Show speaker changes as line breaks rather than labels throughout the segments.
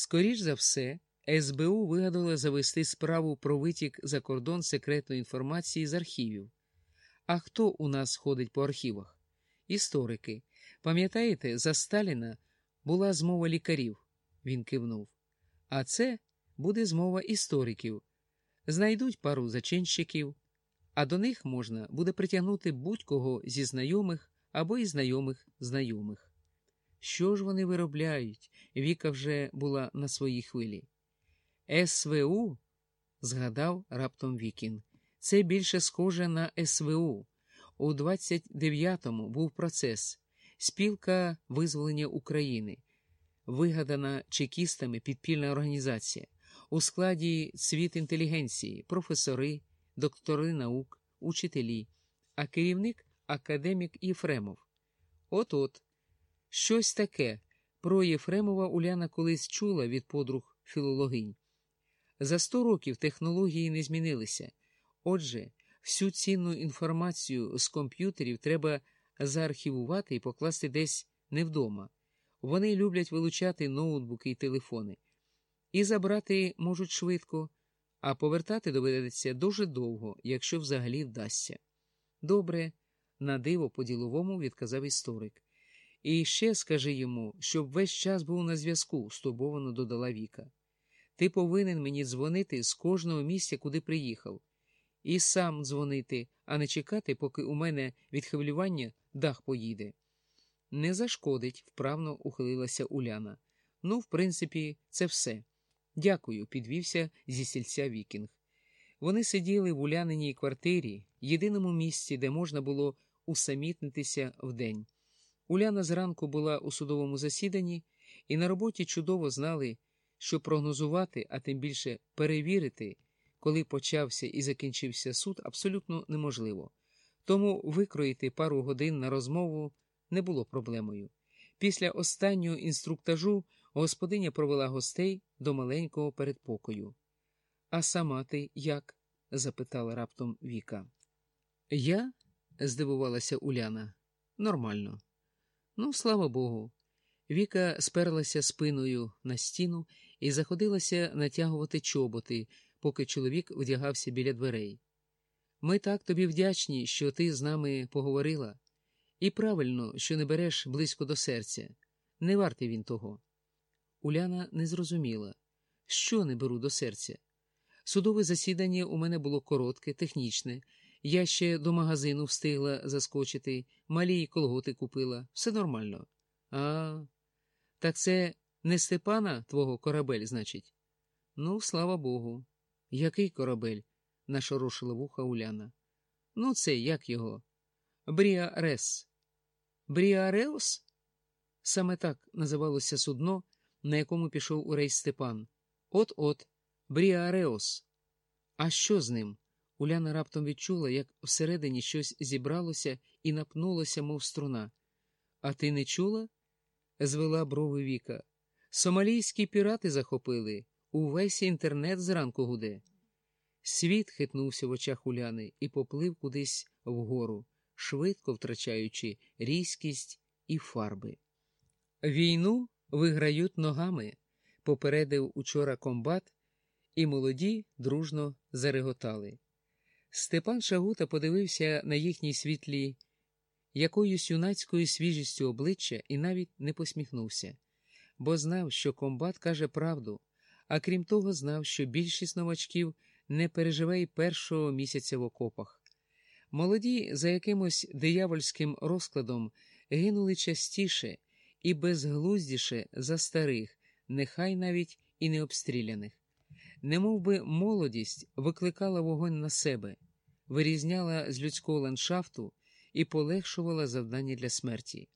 Скоріш за все, СБУ вигадало завести справу про витік за кордон секретної інформації з архівів. А хто у нас ходить по архівах? Історики. Пам'ятаєте, за Сталіна була змова лікарів, він кивнув. А це буде змова істориків. Знайдуть пару зачинщиків, а до них можна буде притягнути будь-кого зі знайомих або із знайомих знайомих. Що ж вони виробляють? Віка вже була на своїй хвилі. СВУ, згадав раптом Вікін, це більше схоже на СВУ. У 29-му був процес спілка визволення України, вигадана чекістами підпільна організація, у складі світ інтелігенції, професори, доктори наук, учителі, а керівник академік Єфремов. От-от, щось таке про Єфремова Уляна колись чула від подруг філологинь. За сто років технології не змінилися. Отже, всю цінну інформацію з комп'ютерів треба заархівувати і покласти десь не вдома. Вони люблять вилучати ноутбуки і телефони. І забрати можуть швидко, а повертати доведеться дуже довго, якщо взагалі вдасться. Добре, на диво по-діловому відказав історик. І ще скажи йому, щоб весь час був на зв'язку, стурбовано додала Віка. Ти повинен мені дзвонити з кожного місця, куди приїхав, і сам дзвонити, а не чекати, поки у мене від хвилювання дах поїде. Не зашкодить, вправно ухилилася Уляна. Ну, в принципі, це все. Дякую, підвівся зі стільця Вікінг. Вони сиділи в Уляниній квартирі, єдиному місці, де можна було усамітнитися вдень. Уляна зранку була у судовому засіданні, і на роботі чудово знали, що прогнозувати, а тим більше перевірити, коли почався і закінчився суд, абсолютно неможливо. Тому викроїти пару годин на розмову не було проблемою. Після останнього інструктажу господиня провела гостей до маленького передпокою. А сама ти як? запитала раптом Віка. Я? здивувалася Уляна. Нормально. Ну, слава Богу. Віка сперлася спиною на стіну і заходилася натягувати чоботи, поки чоловік одягався біля дверей. Ми так тобі вдячні, що ти з нами поговорила, і правильно, що не береш близько до серця. Не вартий він того. Уляна не зрозуміла, що не беру до серця. Судове засідання у мене було коротке, технічне. Я ще до магазину встигла заскочити, малі колготи купила. Все нормально. А, так це не Степана твого корабель, значить? Ну, слава Богу. Який корабель? нашорошила вуха Уляна. Ну, це як його? Бріарес. Бріареус? Саме так називалося судно, на якому пішов у рейс Степан. От-от, Бріареус. А що з ним? Уляна раптом відчула, як всередині щось зібралося і напнулося, мов струна. А ти не чула? звела брови Віка. Сомалійські пірати захопили. Увесь інтернет зранку гуде. Світ хитнувся в очах Уляни і поплив кудись вгору, швидко втрачаючи різкість і фарби. Війну виграють ногами, попередив учора комбат, і молоді дружно зареготали. Степан Шагута подивився на їхній світлі якоюсь юнацькою свіжістю обличчя і навіть не посміхнувся, бо знав, що комбат каже правду, а крім того, знав, що більшість новачків не переживе й першого місяця в окопах. Молоді за якимось диявольським розкладом гинули частіше і безглуздіше за старих, нехай навіть і не обстріляних. Немов би молодість викликала вогонь на себе, вирізняла з людського ландшафту і полегшувала завдання для смерті.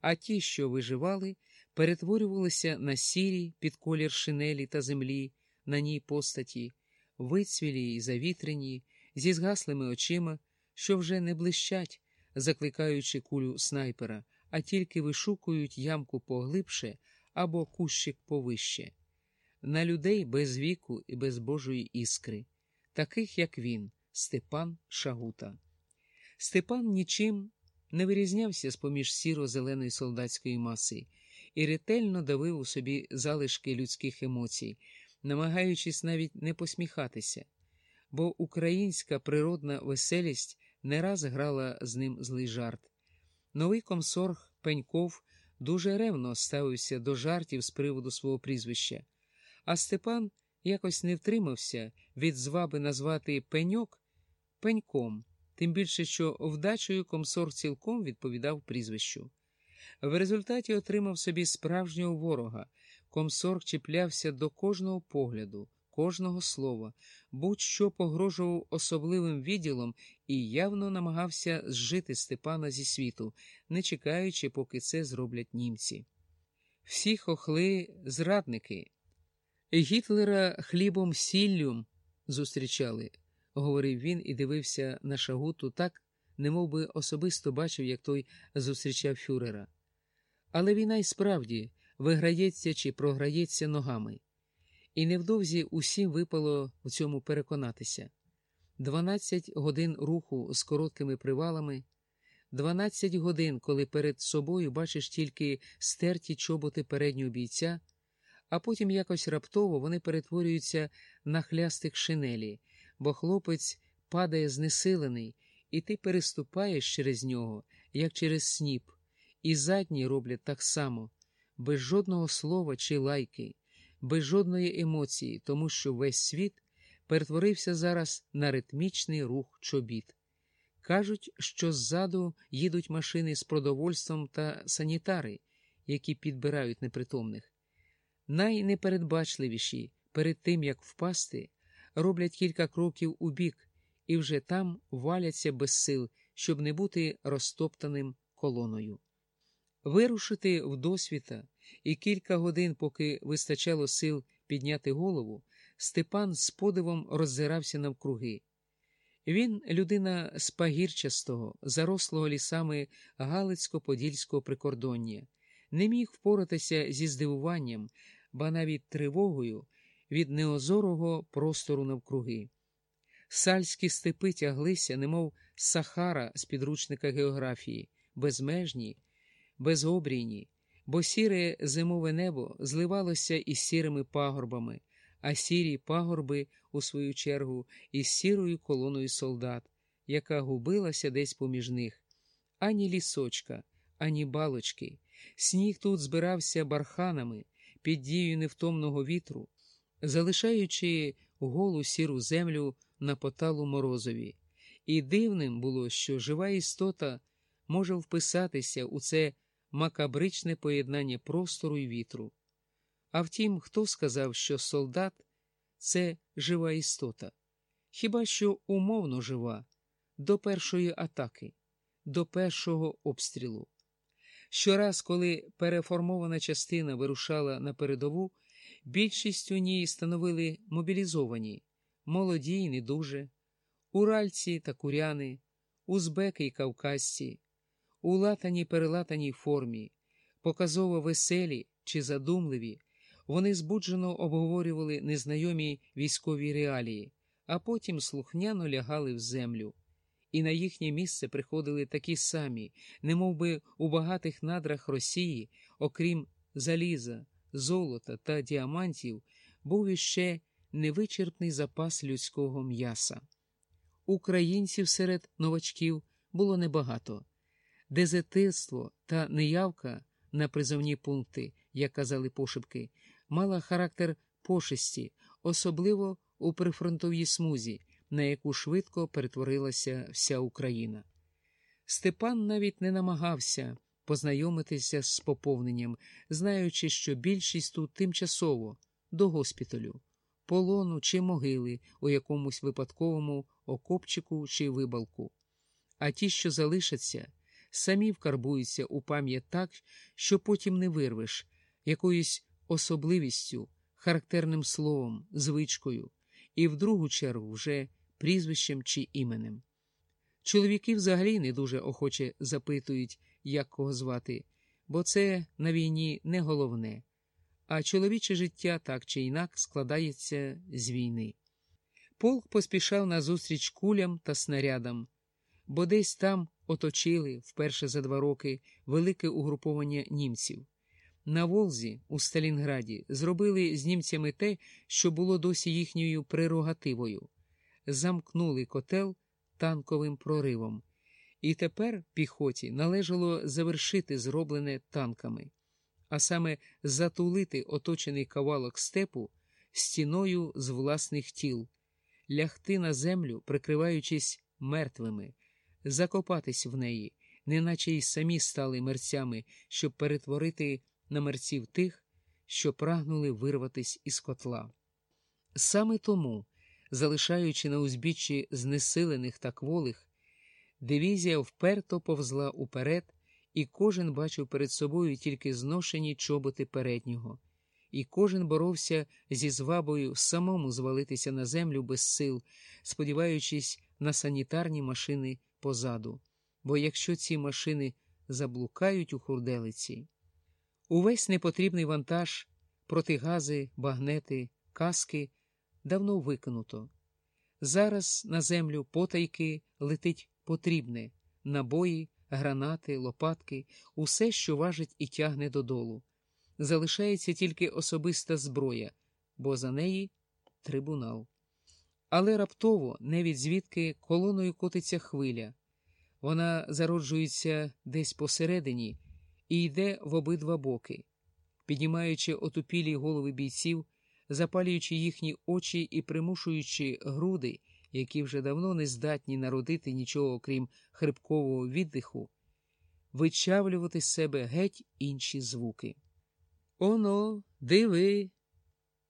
А ті, що виживали, перетворювалися на сірі під колір шинелі та землі, на ній постаті, вицвілі й завітрені, зі згаслими очима, що вже не блищать, закликаючи кулю снайпера, а тільки вишукують ямку поглибше або кущик повище. На людей без віку і без Божої іскри, таких як він, Степан Шагута. Степан нічим не вирізнявся з поміж сіро-зеленої солдатської маси, і ретельно давив у собі залишки людських емоцій, намагаючись навіть не посміхатися, бо українська природна веселість не раз грала з ним злий жарт. Новий комсорг Пеньков дуже ревно ставився до жартів з приводу свого прізвища, а Степан якось не втримався від зваби назвати пеньок пеньком, тим більше, що вдачею комсор цілком відповідав прізвищу. В результаті отримав собі справжнього ворога. Комсор чіплявся до кожного погляду, кожного слова, будь-що погрожував особливим відділом і явно намагався зжити Степана зі світу, не чекаючи, поки це зроблять німці. Всі хохли зрадники. Гітлера хлібом сіллю зустрічали, говорив він і дивився на шагуту так, немов би особисто бачив, як той зустрічав фюрера. Але війна й справді виграється чи програється ногами, і невдовзі усім випало в цьому переконатися. 12 годин руху з короткими привалами, 12 годин, коли перед собою бачиш тільки стерті чоботи переднього бійця, а потім якось раптово вони перетворюються на хлястик шинелі, бо хлопець падає знесилений, і ти переступаєш через нього, як через сніп, і задні роблять так само, без жодного слова чи лайки, без жодної емоції, тому що весь світ перетворився зараз на ритмічний рух чобіт. Кажуть, що ззаду їдуть машини з продовольством та санітари, які підбирають непритомних. Найнепередбачливіші перед тим, як впасти, роблять кілька кроків у бік і вже там валяться без сил, щоб не бути розтоптаним колоною. Вирушити в досвіта і кілька годин, поки вистачало сил підняти голову, Степан з подивом роззирався навкруги. Він людина з пагірчастого, зарослого лісами Галицько-Подільського прикордоння, не міг впоратися зі здивуванням, ба навіть тривогою від неозорого простору навкруги. Сальські степи тяглися, немов сахара з підручника географії, безмежні, безобрійні, бо сіре зимове небо зливалося із сірими пагорбами, а сірі пагорби, у свою чергу, із сірою колоною солдат, яка губилася десь поміж них, ані лісочка, ані балочки. Сніг тут збирався барханами під дією невтомного вітру, залишаючи голу сіру землю на поталу морозові. І дивним було, що жива істота може вписатися у це макабричне поєднання простору і вітру. А втім, хто сказав, що солдат це жива істота, хіба що умовно жива, до першої атаки, до першого обстрілу. Щораз, коли переформована частина вирушала на передову, більшість у ній становили мобілізовані, молоді й недуже, уральці та куряни, узбеки й кавказці, у латаній перелатаній формі, показово веселі чи задумливі, вони збуджено обговорювали незнайомі військові реалії, а потім слухняно лягали в землю. І на їхнє місце приходили такі самі, немовби у багатих надрах Росії, окрім заліза, золота та діамантів, був іще невичерпний запас людського м'яса. Українців серед новачків було небагато. Дезертирство та неявка на призовні пункти, як казали пошепки, мала характер пошесті, особливо у прифронтовій смузі, на яку швидко перетворилася вся Україна. Степан навіть не намагався познайомитися з поповненням, знаючи, що більшість тут тимчасово до госпіталю, полону чи могили у якомусь випадковому окопчику чи вибалку. А ті, що залишаться, самі вкарбуються у пам'ять так, що потім не вирвеш якоюсь особливістю, характерним словом, звичкою, і в другу чергу вже прізвищем чи іменем. Чоловіки взагалі не дуже охоче запитують, як кого звати, бо це на війні не головне, а чоловіче життя так чи інак складається з війни. Полк поспішав назустріч кулям та снарядам, бо десь там оточили вперше за два роки велике угруповання німців. На Волзі у Сталінграді зробили з німцями те, що було досі їхньою прерогативою замкнули котел танковим проривом, і тепер піхоті належало завершити зроблене танками, а саме затулити оточений кавалок степу стіною з власних тіл, лягти на землю, прикриваючись мертвими, закопатись в неї, неначе й самі стали мерцями, щоб перетворити на мерців тих, що прагнули вирватись із котла. Саме тому, залишаючи на узбіччі знесилених та кволих, дивізія вперто повзла уперед, і кожен бачив перед собою тільки зношені чоботи переднього, і кожен боровся зі звабою самому звалитися на землю без сил, сподіваючись на санітарні машини позаду. Бо якщо ці машини заблукають у хурделиці, увесь непотрібний вантаж, протигази, багнети, каски давно викинуто. Зараз на землю потайки летить потрібне набої, гранати, лопатки, усе, що важить і тягне додолу. Залишається тільки особиста зброя, бо за неї трибунал. Але раптово, навіть звідки колоною котиться хвиля. Вона зароджується десь посередині і йде в обидва боки, піднімаючи отупілі голови бійців, запалюючи їхні очі і примушуючи груди, які вже давно не здатні народити нічого окрім хрипкового віддиху, вичавлювати з себе геть інші звуки. Оно, диви,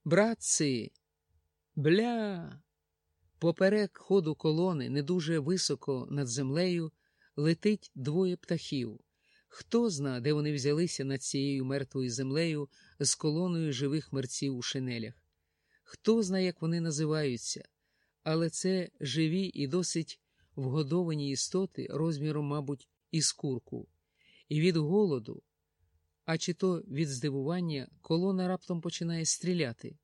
братці, бля. Поперек ходу колони, не дуже високо над землею, летить двоє птахів. Хто зна, де вони взялися над цією мертвою землею з колоною живих мерців у шинелях? Хто знає, як вони називаються, але це живі і досить вгодовані істоти розміром, мабуть, із курку. І від голоду, а чи то від здивування, колона раптом починає стріляти.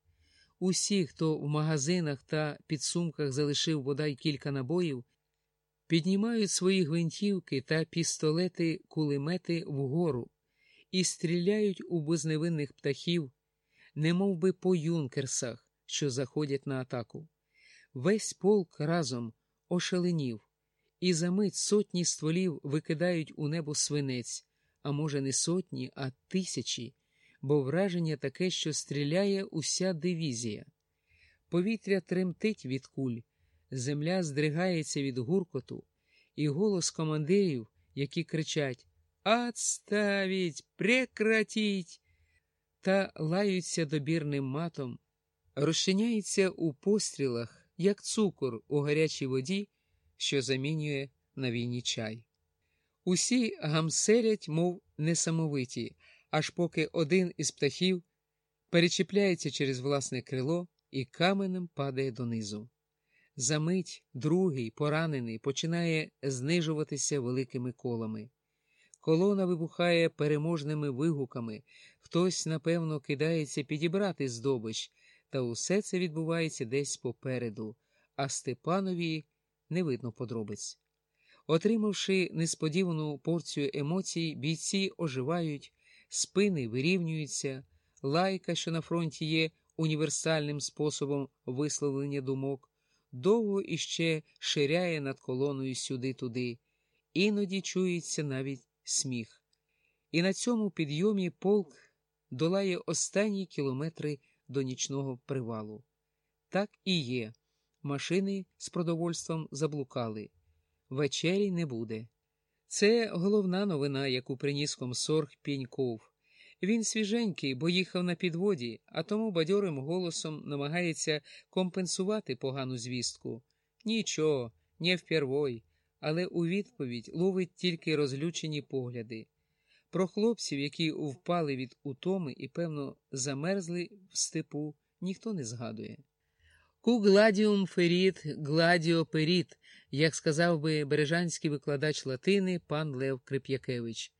Усі, хто в магазинах та підсумках залишив бодай кілька набоїв, піднімають свої гвинтівки та пістолети кулемети вгору і стріляють у безневинних птахів, немов би по юнкерсах, що заходять на атаку. Весь полк разом ошаленів, і за мить сотні стволів викидають у небо свинець, а може, не сотні, а тисячі, бо враження таке, що стріляє уся дивізія. Повітря тремтить від куль, земля здригається від гуркоту, і голос командирів, які кричать «Отставіть! Прекратіть!» та лаються добірним матом, розчиняється у пострілах, як цукор у гарячій воді, що замінює на війні чай. Усі гамселять, мов несамовиті, аж поки один із птахів перечіпляється через власне крило і каменем падає донизу. Замить другий, поранений, починає знижуватися великими колами. Колона вибухає переможними вигуками, хтось, напевно, кидається підібрати здобич, та усе це відбувається десь попереду, а Степанові не видно подробиць. Отримавши несподівану порцію емоцій, бійці оживають, спини вирівнюються, лайка, що на фронті є універсальним способом висловлення думок, довго іще ширяє над колоною сюди-туди, іноді чується навіть сміх. І на цьому підйомі полк долає останні кілометри до нічного привалу. Так і є. Машини з продовольством заблукали. Вечері не буде. Це головна новина, яку приніс комсорг Піньков. Він свіженький, бо їхав на підводі, а тому бадьорим голосом намагається компенсувати погану звістку. Нічого, не впервой, але у відповідь ловить тільки розлючені погляди. Про хлопців, які впали від утоми і, певно, замерзли в степу, ніхто не згадує. Ку гладіум феріт, гладіо періт, як сказав би бережанський викладач латини пан Лев Крип'якевич.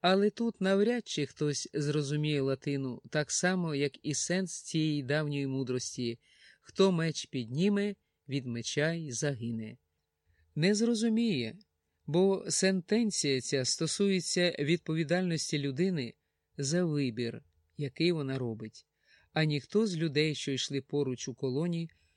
Але тут навряд чи хтось зрозуміє латину так само, як і сенс цієї давньої мудрості хто меч підніме, від меча й загине. Не зрозуміє, бо сентенція ця стосується відповідальності людини за вибір, який вона робить, а ніхто з людей, що йшли поруч у колоні,